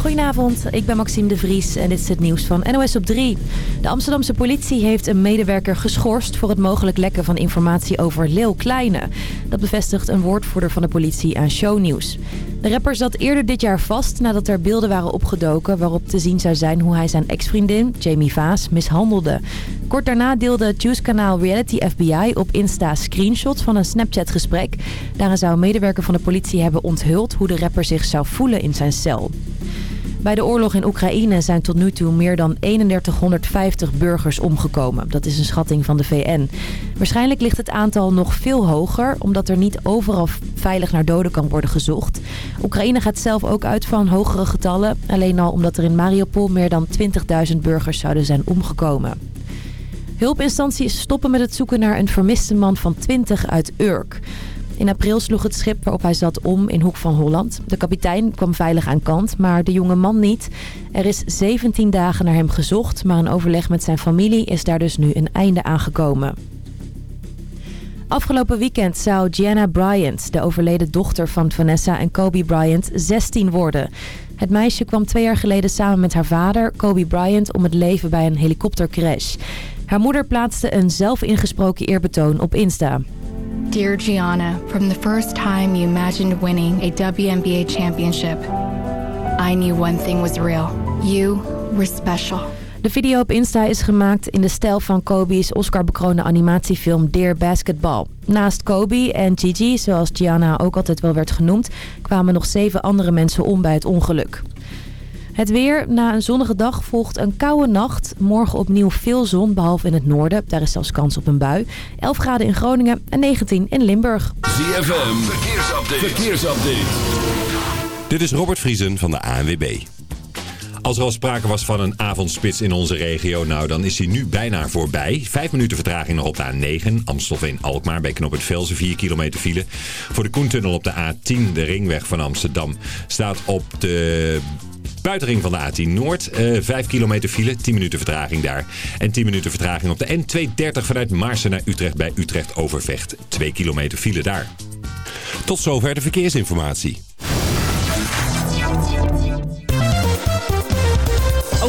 Goedenavond, ik ben Maxime de Vries en dit is het nieuws van NOS op 3. De Amsterdamse politie heeft een medewerker geschorst voor het mogelijk lekken van informatie over Leeuw Kleine. Dat bevestigt een woordvoerder van de politie aan Shownieuws. De rapper zat eerder dit jaar vast nadat er beelden waren opgedoken waarop te zien zou zijn hoe hij zijn ex-vriendin, Jamie Vaas, mishandelde. Kort daarna deelde het Reality FBI op Insta screenshots van een Snapchat-gesprek. Daarin zou een medewerker van de politie hebben onthuld hoe de rapper zich zou voelen in zijn cel. Bij de oorlog in Oekraïne zijn tot nu toe meer dan 3150 burgers omgekomen. Dat is een schatting van de VN. Waarschijnlijk ligt het aantal nog veel hoger... omdat er niet overal veilig naar doden kan worden gezocht. Oekraïne gaat zelf ook uit van hogere getallen. Alleen al omdat er in Mariupol meer dan 20.000 burgers zouden zijn omgekomen. Hulpinstanties stoppen met het zoeken naar een vermiste man van 20 uit Urk. In april sloeg het schip waarop hij zat om in Hoek van Holland. De kapitein kwam veilig aan kant, maar de jonge man niet. Er is 17 dagen naar hem gezocht, maar een overleg met zijn familie is daar dus nu een einde aangekomen. Afgelopen weekend zou Gianna Bryant, de overleden dochter van Vanessa en Kobe Bryant, 16 worden. Het meisje kwam twee jaar geleden samen met haar vader, Kobe Bryant, om het leven bij een helikoptercrash. Haar moeder plaatste een zelf ingesproken eerbetoon op Insta. Dear Gianna, from the first time you imagined winning a WNBA championship, I knew one thing was real. You were special. De video op Insta is gemaakt in de stijl van Kobe's Oscar-bekroonde animatiefilm Dear Basketball. Naast Kobe en Gigi, zoals Gianna ook altijd wel werd genoemd, kwamen nog zeven andere mensen om bij het ongeluk. Het weer. Na een zonnige dag volgt een koude nacht. Morgen opnieuw veel zon, behalve in het noorden. Daar is zelfs kans op een bui. 11 graden in Groningen en 19 in Limburg. ZFM. Verkeersupdate. Verkeersupdate. Dit is Robert Vriesen van de ANWB. Als er al sprake was van een avondspits in onze regio, nou dan is hij nu bijna voorbij. Vijf minuten vertraging nog op de A9, Amstelveen-Alkmaar bij Knop het Velsen, 4 kilometer file. Voor de Koentunnel op de A10, de ringweg van Amsterdam, staat op de buitenring van de A10 Noord. Uh, 5 kilometer file, 10 minuten vertraging daar. En 10 minuten vertraging op de N230 vanuit Maarsen naar Utrecht bij Utrecht Overvecht. 2 kilometer file daar. Tot zover de verkeersinformatie.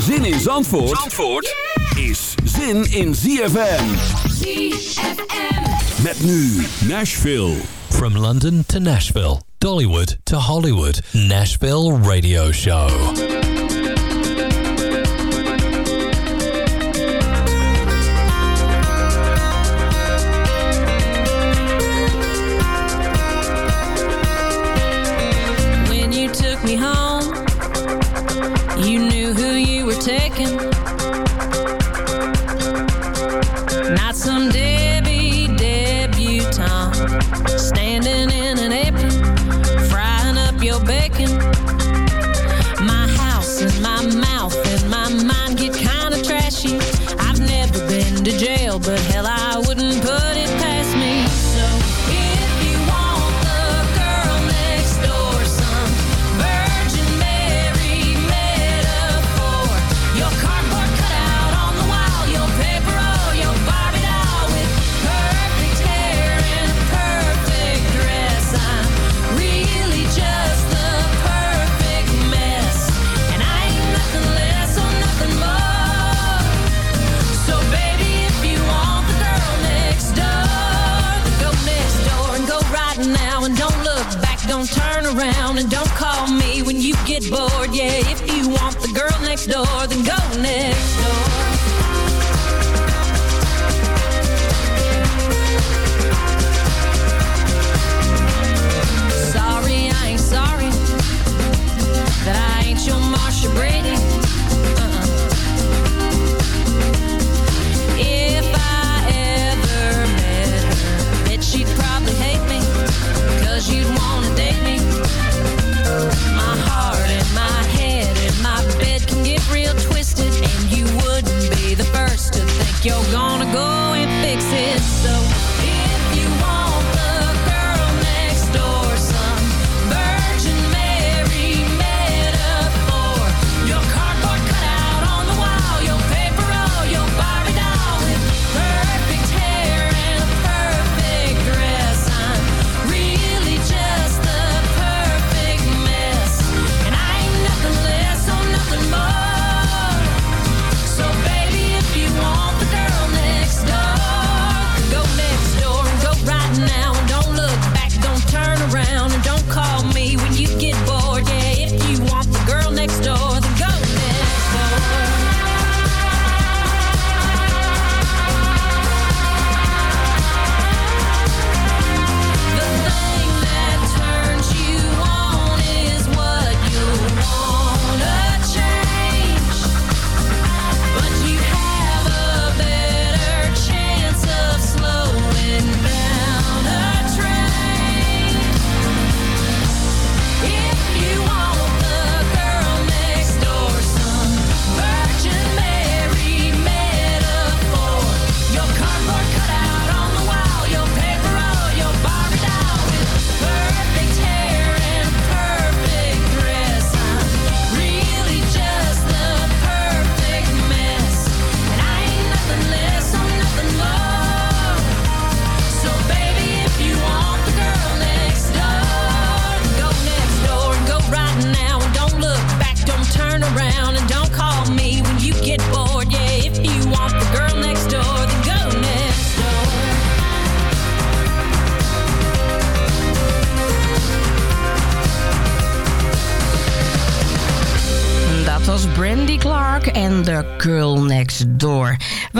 Zin in Zandvoort, Zandvoort is zin in ZFM. ZFM. Met nu Nashville. From London to Nashville, Dollywood to Hollywood, Nashville Radio Show.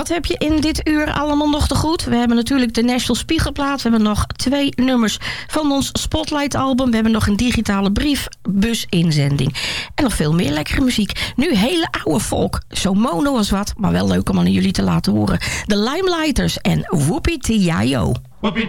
Wat heb je in dit uur allemaal nog te goed? We hebben natuurlijk de National Spiegelplaat. We hebben nog twee nummers van ons Spotlight album. We hebben nog een digitale briefbus inzending. En nog veel meer lekkere muziek. Nu hele oude volk. Zo mono als wat, maar wel leuk om aan jullie te laten horen. De Limelighters en Whoopi. Whoopi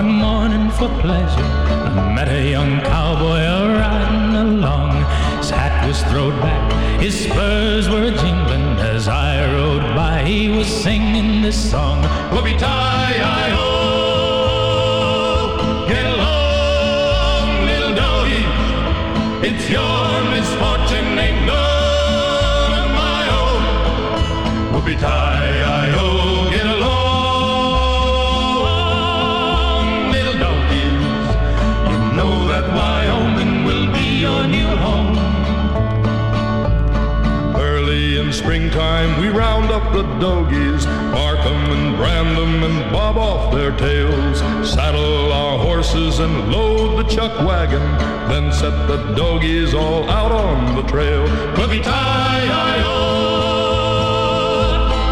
T.I.O. Whoopi for pleasure. I met a young cowboy riding along. His hat was thrown back, his spurs were jingling. As I rode by, he was singing this song. Whoopie tie, I ho! Get along, little doggy. It's your misfortune, ain't none of my own. Whoopie tie, springtime we round up the dogies, bark 'em and brand 'em and bob off their tails. Saddle our horses and load the chuck wagon, then set the dogies all out on the trail. Clippy tie, I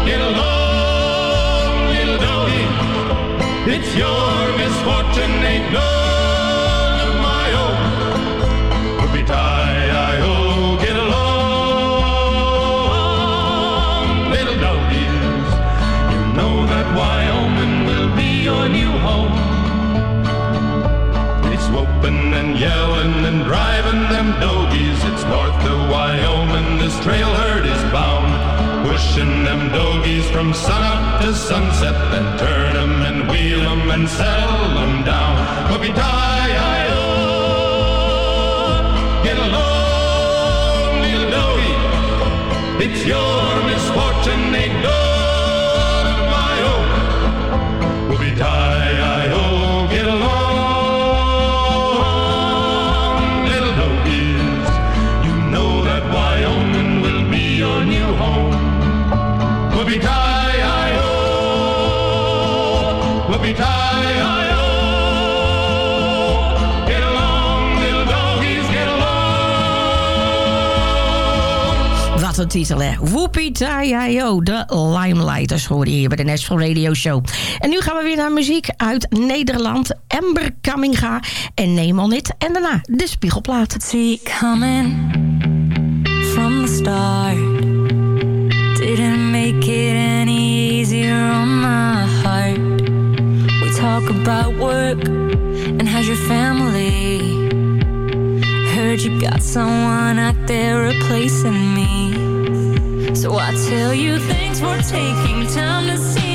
get along, little doggy. It's your misfortune, ain't none yelling and driving them dogies. It's north to Wyoming, this trail herd is bound. Pushing them dogies from sunup to sunset, then turn them and wheel them and settle them down. Whoopie tie, I get along, little dogie. It's your misfortune, titel, hè? Whoopie Tie de Limelighters hoorde je hier bij de Nashville Radio Show. En nu gaan we weer naar muziek uit Nederland. Ember Kamminga en Neem On It. En daarna de Spiegelplaat. See coming from the start Didn't make it any easier on my heart We talk about work and how's your family Heard you got someone out there replacing me So I tell you thanks for taking time to see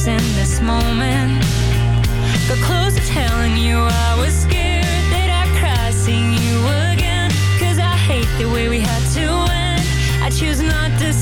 In this moment. Got close to telling you I was scared that I'd cry seeing you again. Cause I hate the way we had to end. I choose not to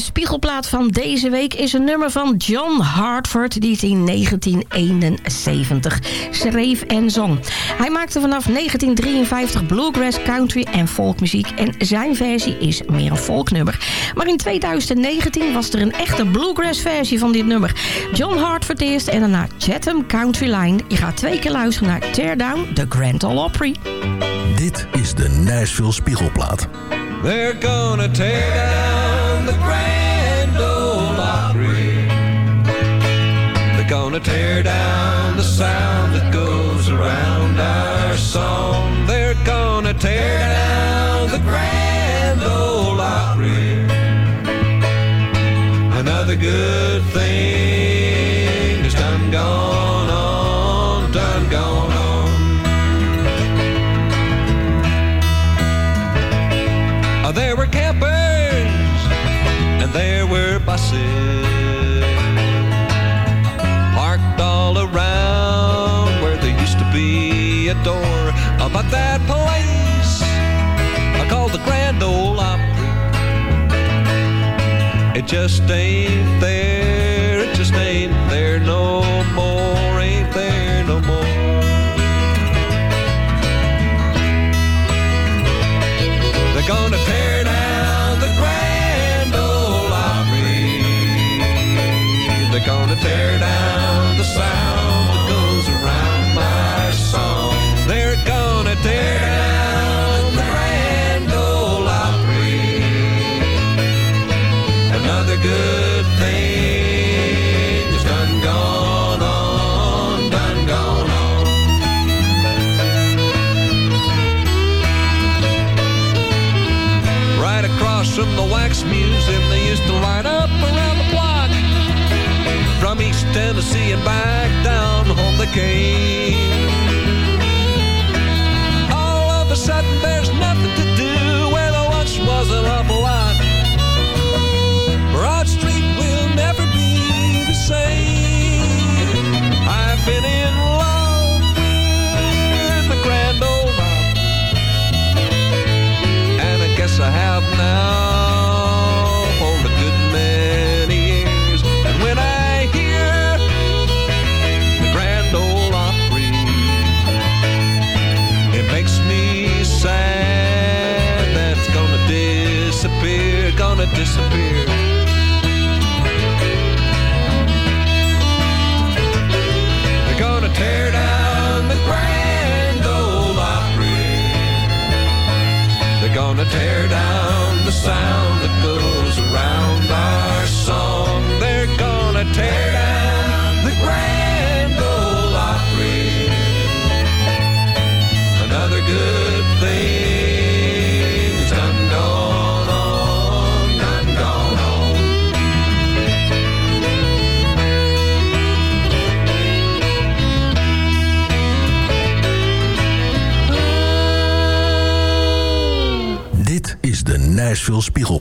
Spiegelplaat van deze week is een nummer van John Hartford... die het in 1971 schreef en zong. Hij maakte vanaf 1953 bluegrass, country en folkmuziek... en zijn versie is meer een folknummer. Maar in 2019 was er een echte bluegrass versie van dit nummer. John Hartford eerst en daarna Chatham Country Line. Je gaat twee keer luisteren naar Tear Down, the Grand Ole Opry. Dit is de Nashville Spiegelplaat. They're gonna tear down the Grand Ole Opry. They're gonna tear down the sound that goes around our song. They're gonna tear down the Grand Ole Opry. Another good thing is done gone were parked all around where there used to be a door. But that place uh, called the Grand Ole Opry, it just ain't there. Museum, they used to line up around the block. From East Tennessee and back down home they came. veel spiegel.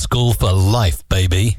school for life, baby.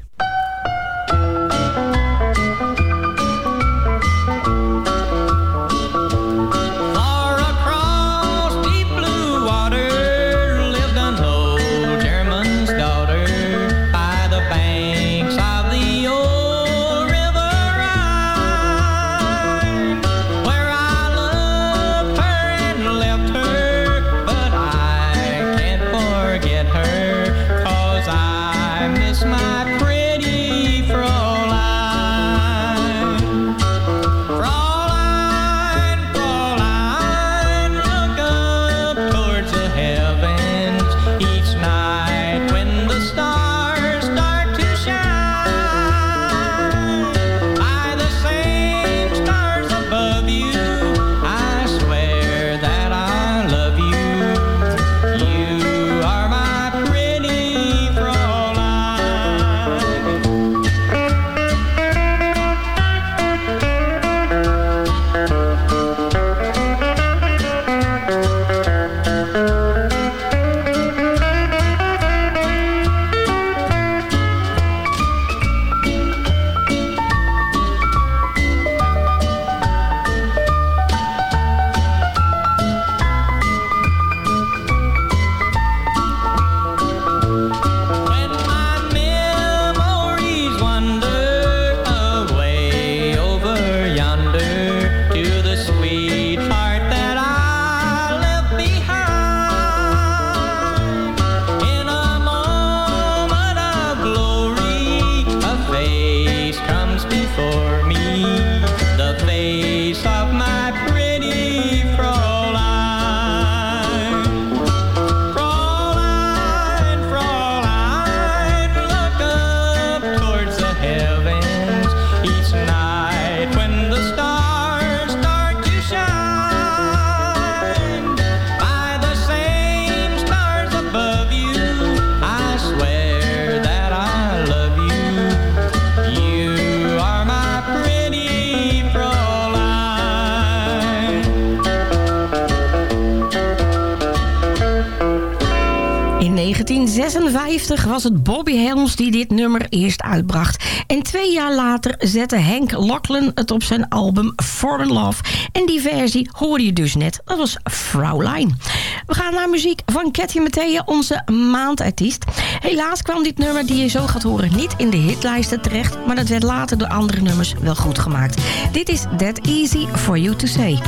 50 was het Bobby Helms die dit nummer eerst uitbracht. En twee jaar later zette Henk Lachlan het op zijn album Foreign Love. En die versie hoorde je dus net. Dat was Fraulein. We gaan naar muziek van Cathy Mattea, onze maandartiest. Helaas kwam dit nummer die je zo gaat horen niet in de hitlijsten terecht. Maar dat werd later door andere nummers wel goed gemaakt. Dit is That Easy For You To Say.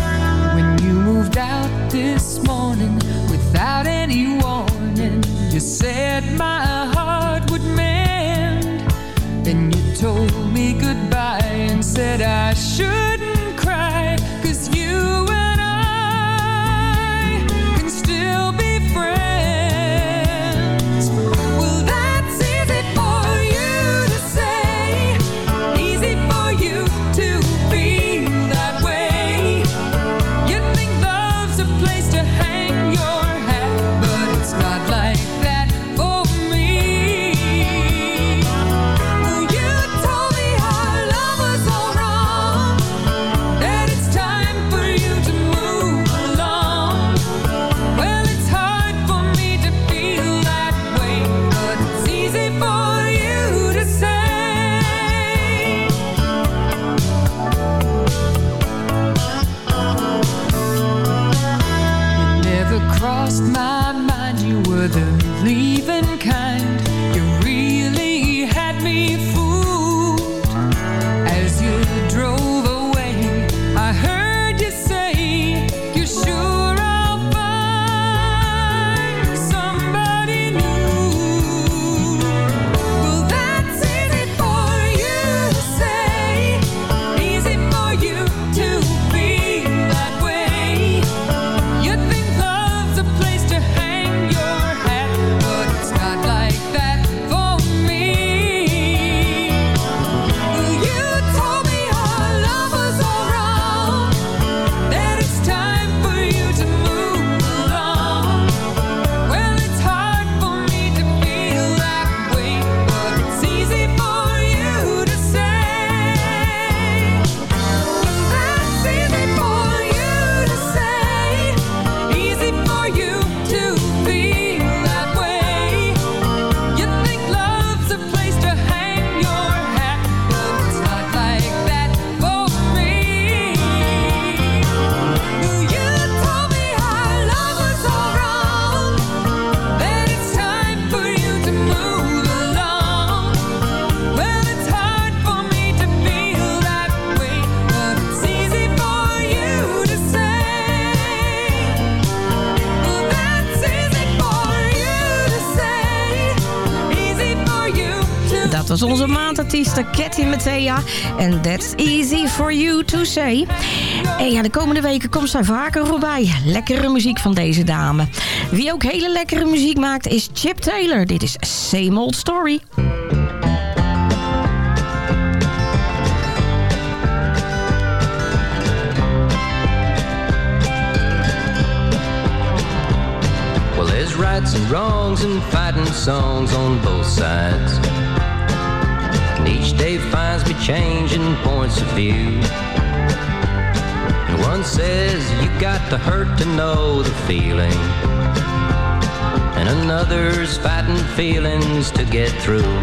You said my heart would mend. Then you told me goodbye and said I shouldn't. En that's easy for you to say. En ja, de komende weken komt zij vaker voorbij. Lekkere muziek van deze dame. Wie ook hele lekkere muziek maakt is Chip Taylor. Dit is Same Old Story. Rights and wrongs and fighting songs on both sides. Each day finds me changing points of view. And one says you got to hurt to know the feeling. And another's fighting feelings to get through.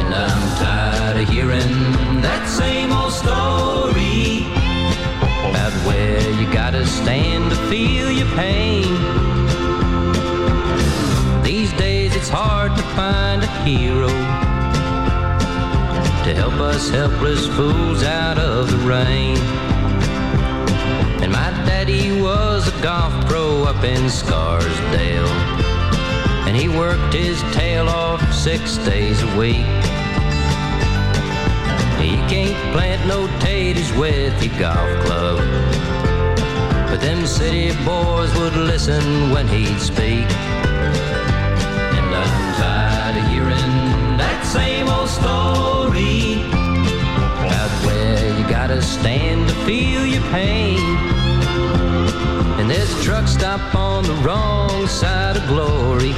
And I'm tired of hearing that same old story about where you gotta stand to feel your pain. These days it's hard to find a hero to help us helpless fools out of the rain. And my daddy was a golf pro up in Scarsdale. And he worked his tail off six days a week. He can't plant no taters with your golf club. But them city boys would listen when he'd speak. Gotta stand to feel your pain. And there's a truck stop on the wrong side of glory.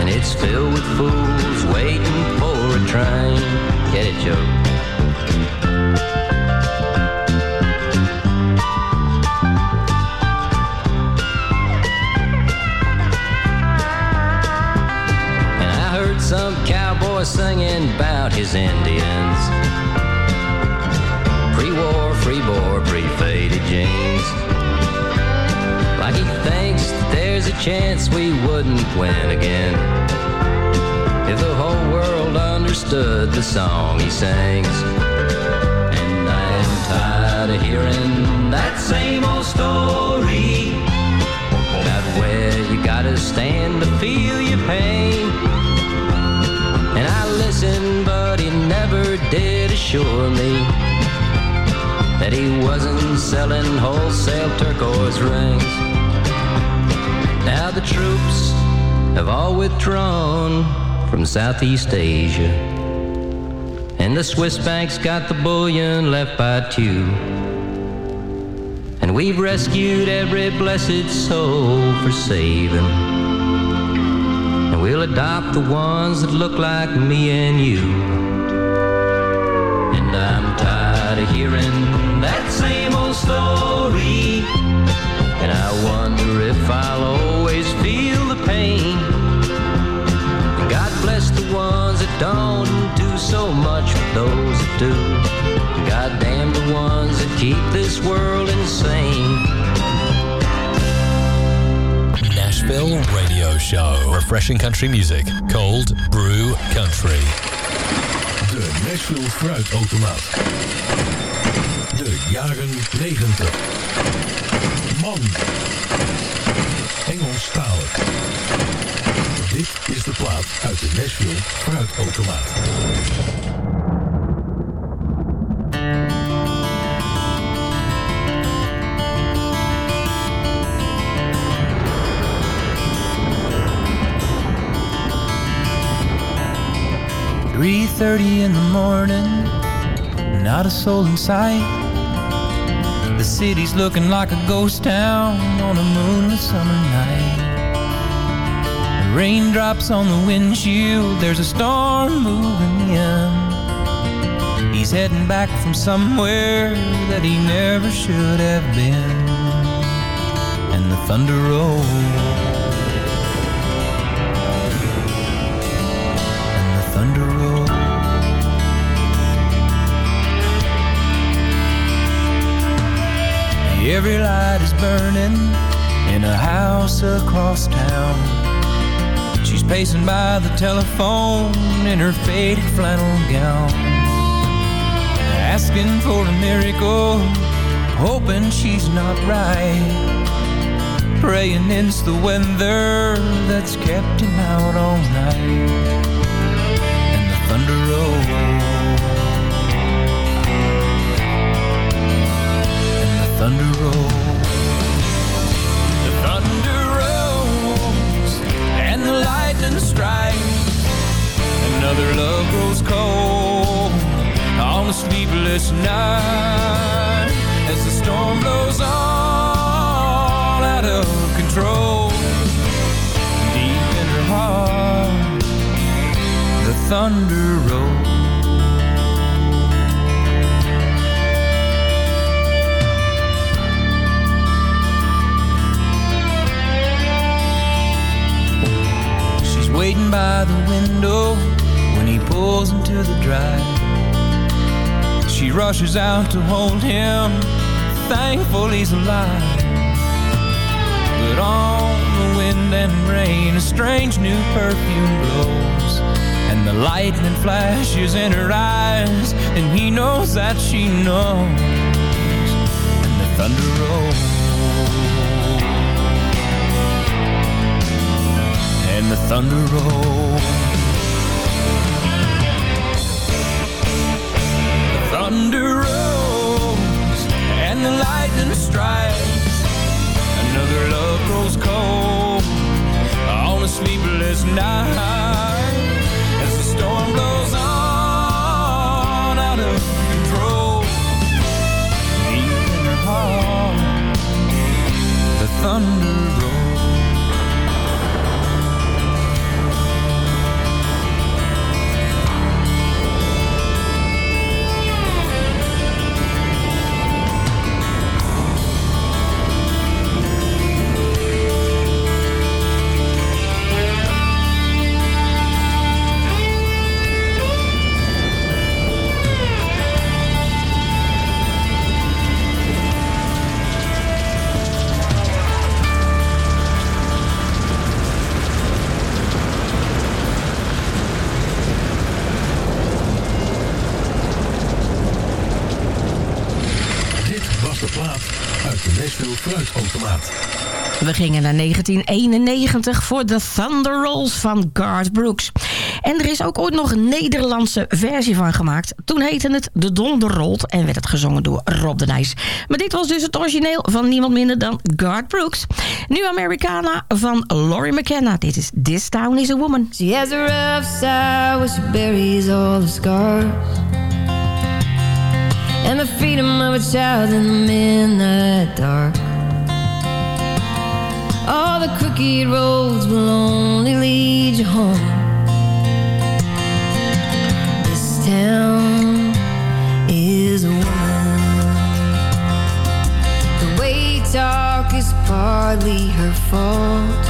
And it's filled with fools waiting for a train. Get it, Joe? And I heard some cowboy singing about his Indians. Pre-war, free-bore, pre-faded jeans. Like he thinks there's a chance we wouldn't win again. If the whole world understood the song he sings. And I am tired of hearing that same old story about where you gotta stand to feel your pain. And I listened, but he never did assure me that he wasn't selling wholesale turquoise rings. Now the troops have all withdrawn from Southeast Asia. And the Swiss banks got the bullion left by two. And we've rescued every blessed soul for saving. And we'll adopt the ones that look like me and you. And I'm tired of hearing that same old story. And I wonder if I'll always feel the pain. And God bless the ones that don't do so much for those that do. God damn the ones that keep this world insane. Nashville Radio Show. Refreshing country music. Cold Brew Country. De Nashville Fruitautomaat. De jaren 90. Man. Engelstalig. Dit is de plaat uit de Nashville Fruitautomaat. Three thirty in the morning, not a soul in sight. The city's looking like a ghost town on a moonless summer night. The Raindrops on the windshield, there's a storm moving in. He's heading back from somewhere that he never should have been. And the thunder rolls. Every light is burning in a house across town. She's pacing by the telephone in her faded flannel gown. Asking for a miracle, hoping she's not right. Praying it's the weather that's kept him out all night. And the thunder rolls. The thunder rolls. And the lightning strikes. Another love grows cold on a sleepless night as the storm blows all out of control. Deep in her heart, the thunder rolls. Waiting by the window when he pulls into the drive. She rushes out to hold him, thankful he's alive. But on the wind and rain, a strange new perfume blows. And the lightning flashes in her eyes, and he knows that she knows. And the thunder rolls. And the thunder rolls. The thunder rolls and the lightning strikes. Another love grows cold on a sleepless night as the storm blows on out of control. Deep in her heart, the thunder We gingen naar 1991 voor The Thunder Rolls van Garth Brooks. En er is ook ooit nog een Nederlandse versie van gemaakt. Toen heette het De Donder Rolt en werd het gezongen door Rob de Nijs. Maar dit was dus het origineel van niemand minder dan Garth Brooks. Nu Americana van Laurie McKenna. Dit is This Town is a Woman. She has a rough side where she buries all the scars And the freedom of a child in the midnight dark All the crooked roads will only lead you home. This town is a woman. The way you talk is partly her fault.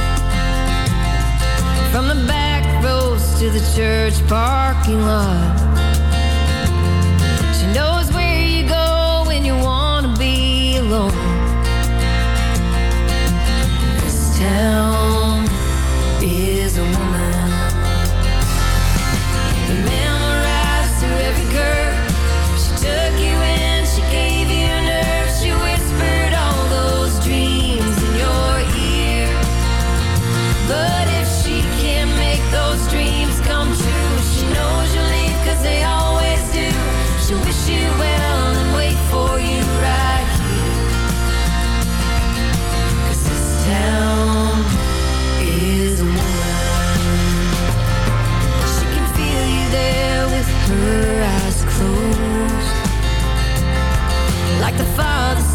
From the back roads to the church parking lot. She knows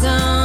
sun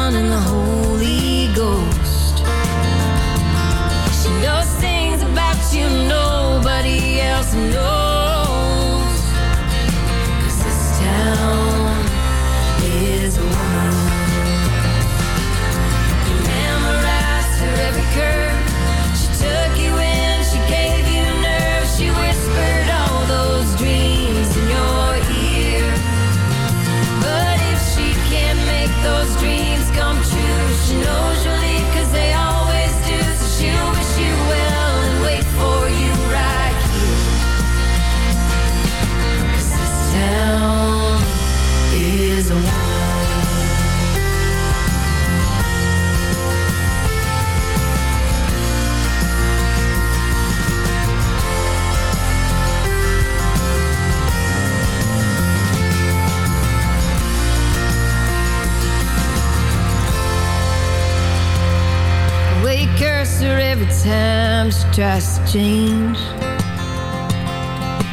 change.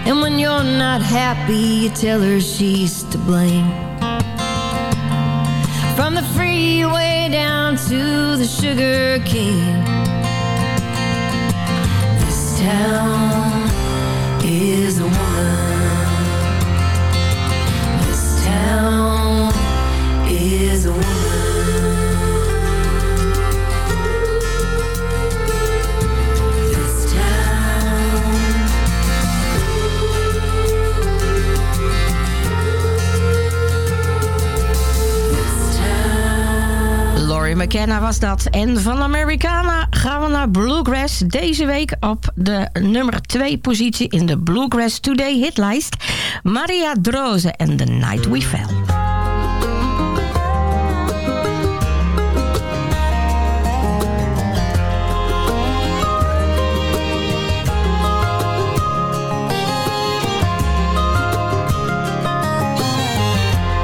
And when you're not happy, you tell her she's to blame. En van Americana gaan we naar Bluegrass. Deze week op de nummer 2 positie in de Bluegrass Today hitlijst. Maria Droze en The Night We Fell.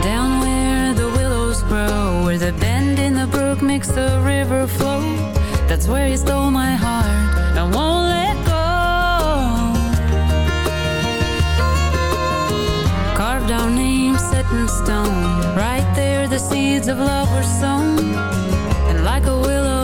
Down where the bend brook makes the river flow. That's where you stole my heart. I won't let go. Carved our names set in stone. Right there, the seeds of love were sown. And like a willow,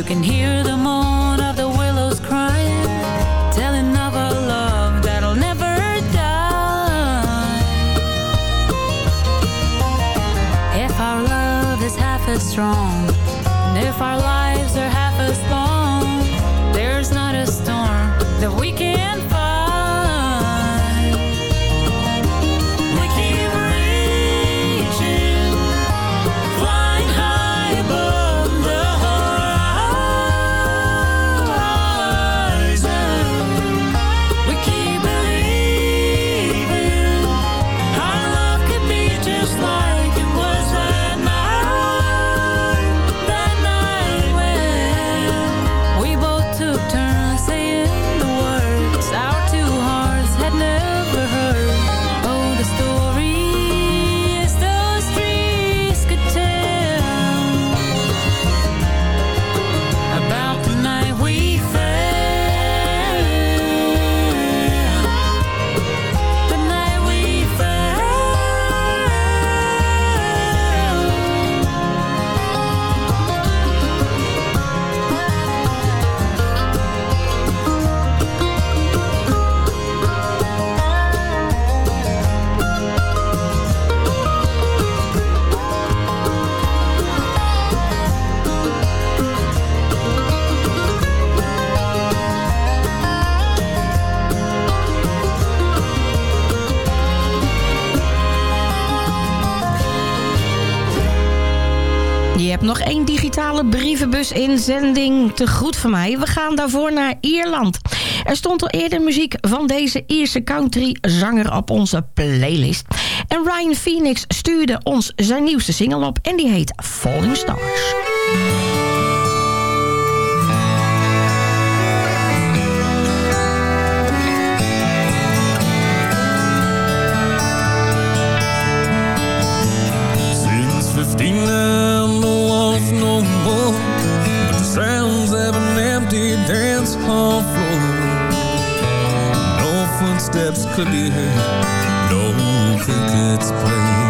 you can hear the brievenbus inzending te goed van mij. We gaan daarvoor naar Ierland. Er stond al eerder muziek van deze Ierse country zanger op onze playlist. En Ryan Phoenix stuurde ons zijn nieuwste single op en die heet Falling Stars. Since 15 footsteps could be heard. No crickets played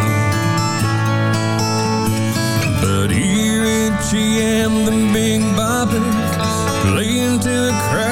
But here in and the big bopper Playing to the crowd.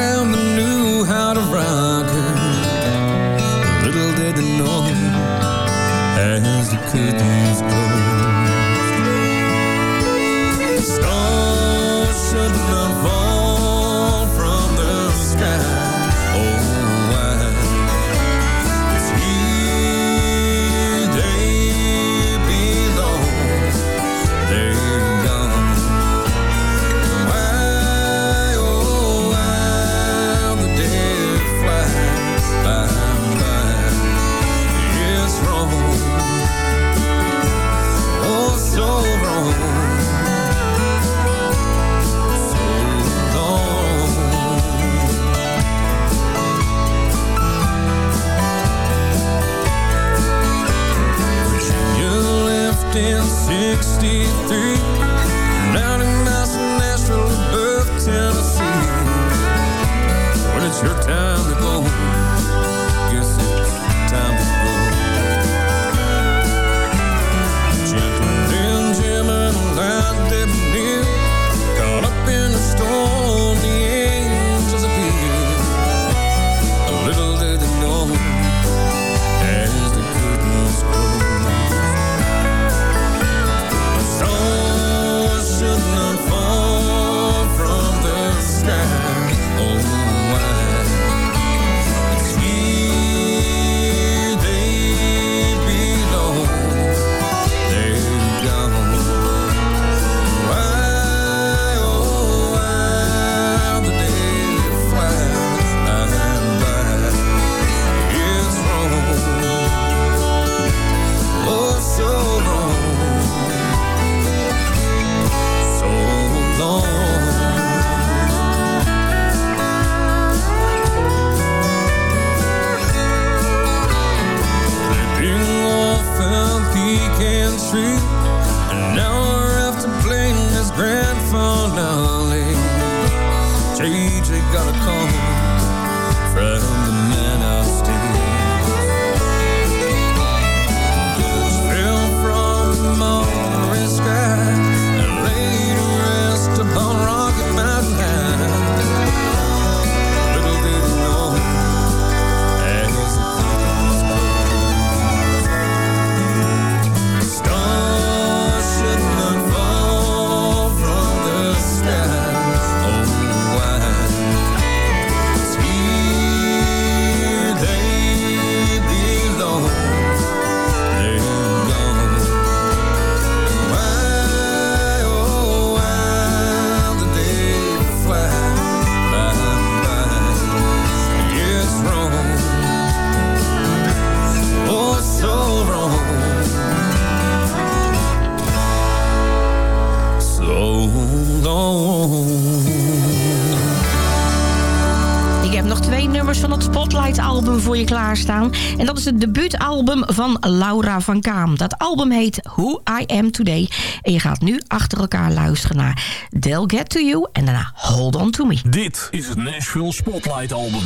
En dat is het debuutalbum van Laura van Kaam. Dat album heet Who I Am Today. En je gaat nu achter elkaar luisteren naar They'll Get To You en daarna Hold On To Me. Dit is het Nashville Spotlight Album.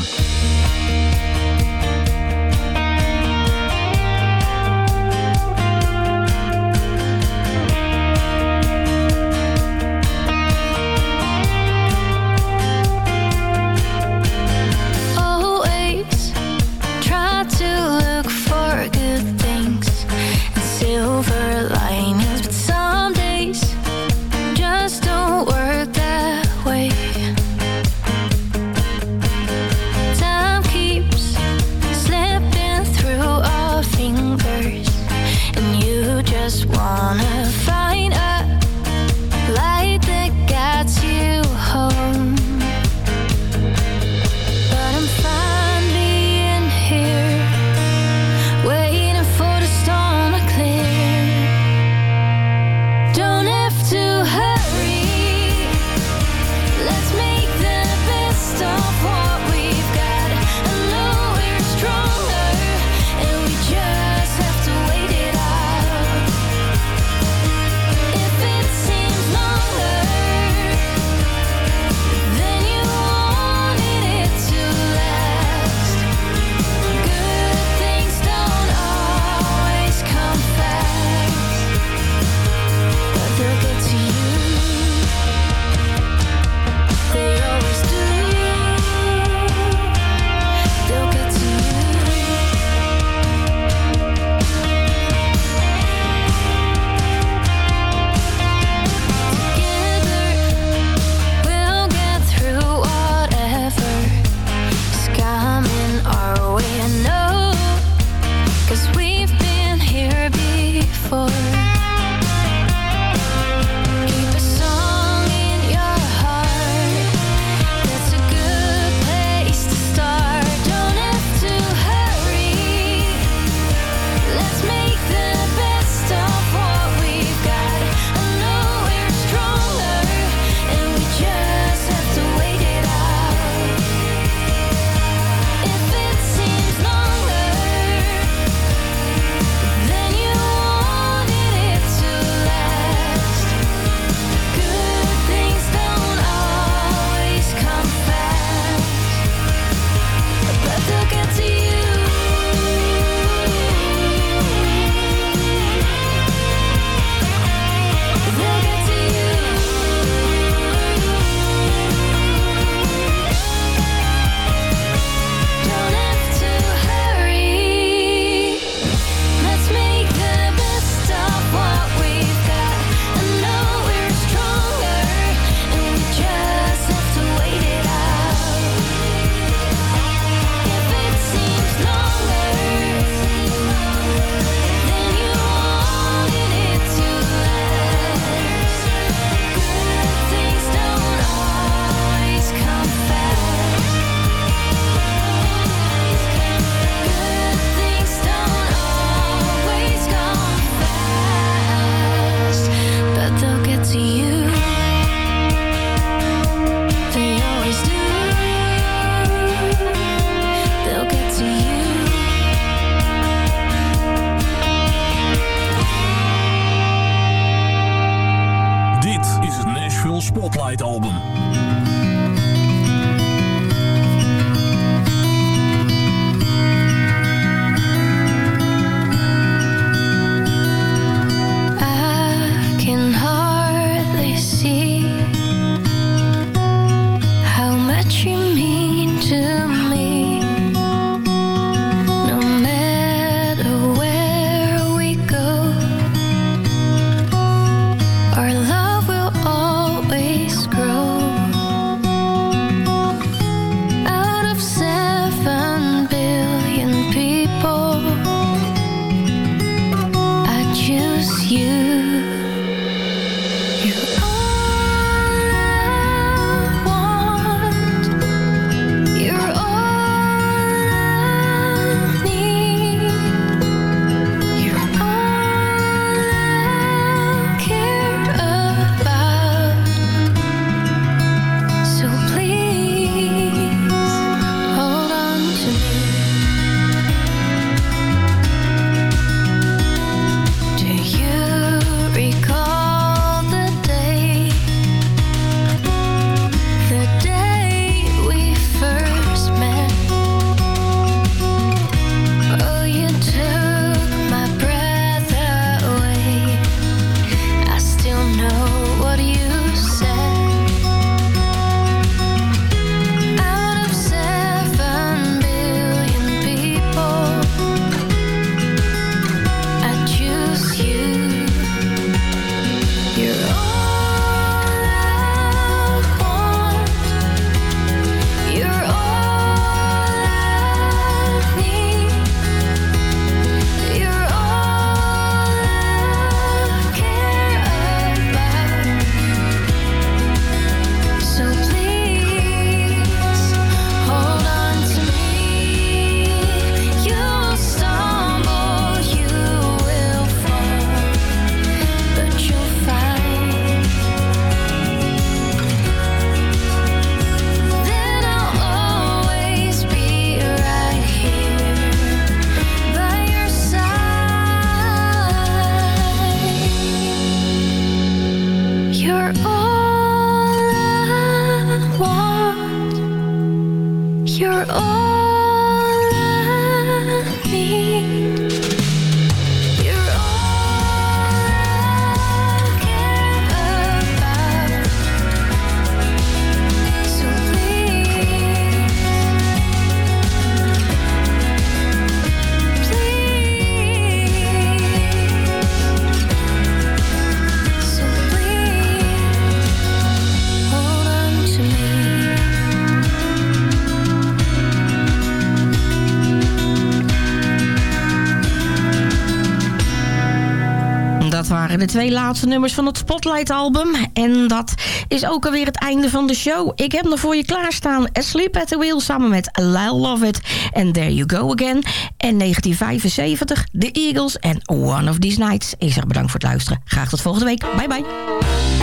De twee laatste nummers van het Spotlight-album. En dat is ook alweer het einde van de show. Ik heb nog voor je klaarstaan Asleep at the Wheel samen met Lyle Lovett. En There You Go Again. En 1975 The Eagles en One of These Nights. Ik zeg bedankt voor het luisteren. Graag tot volgende week. Bye bye.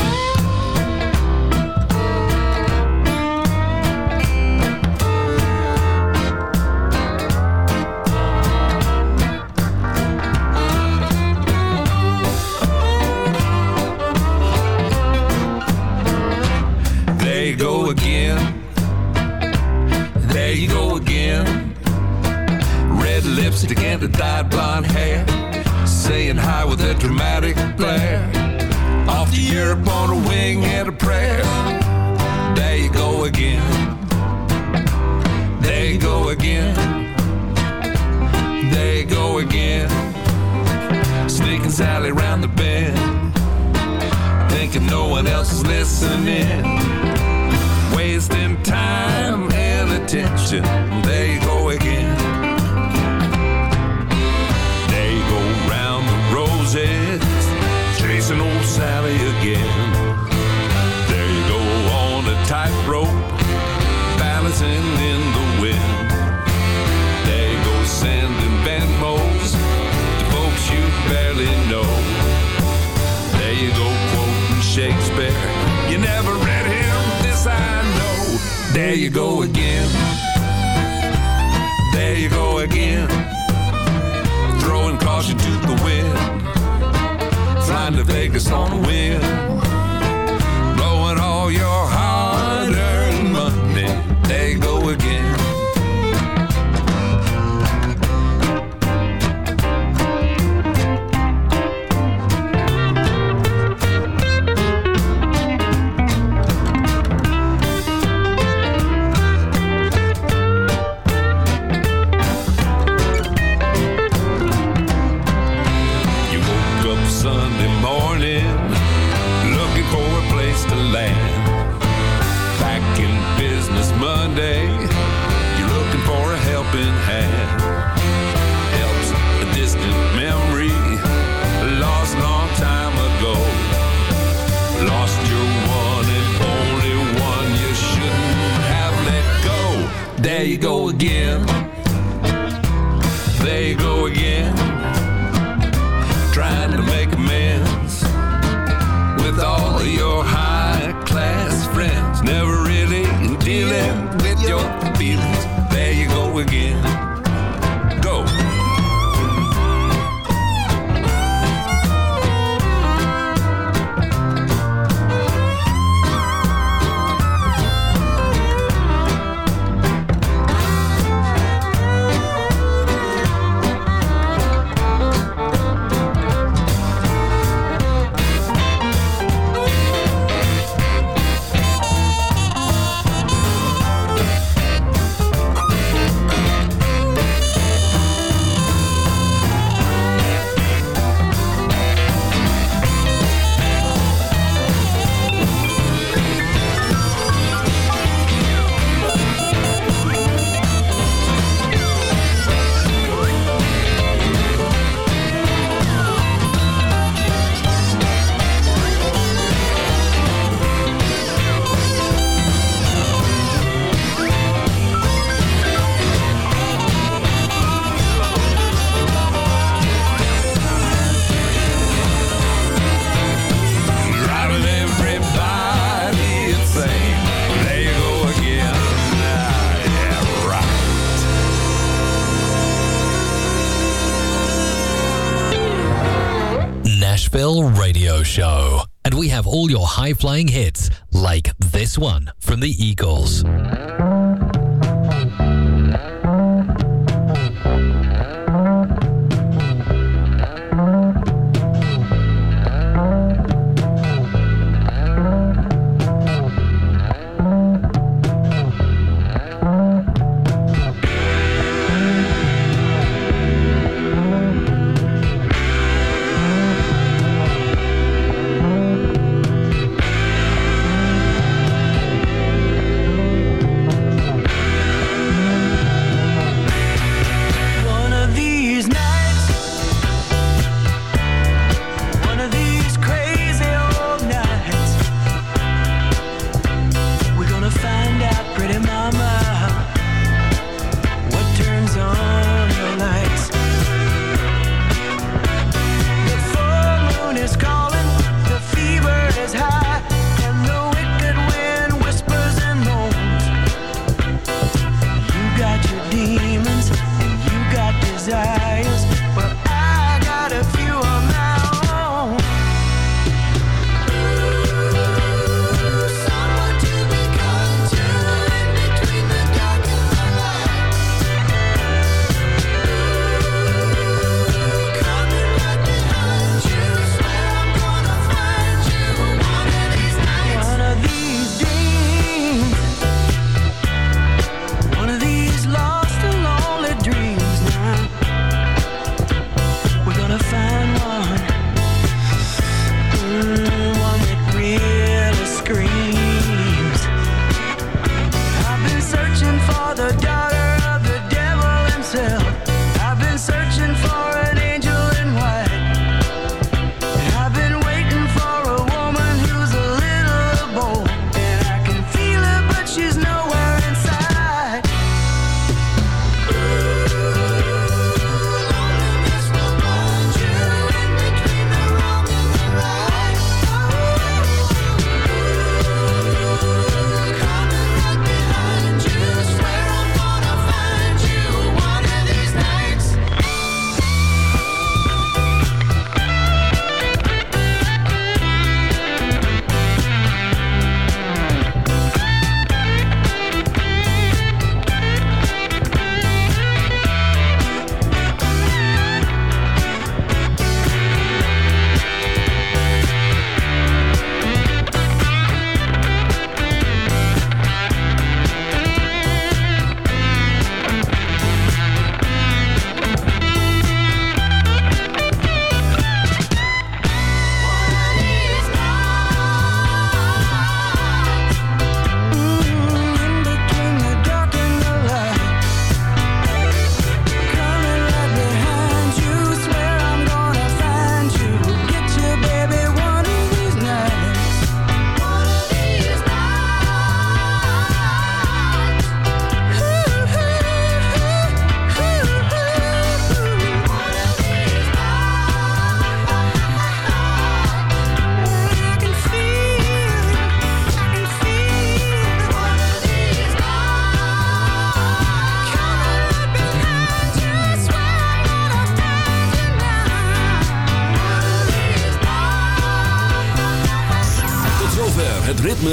Europe on a wing and a prayer. There you go again. There you go again. There you go again. Sneaking Sally round the bend. Thinking no one else is listening. Wasting time and attention. You go again. There you go again. Throwing caution to the wind. Flying to Vegas on the wind. High flying hits, like this one from the Eagles.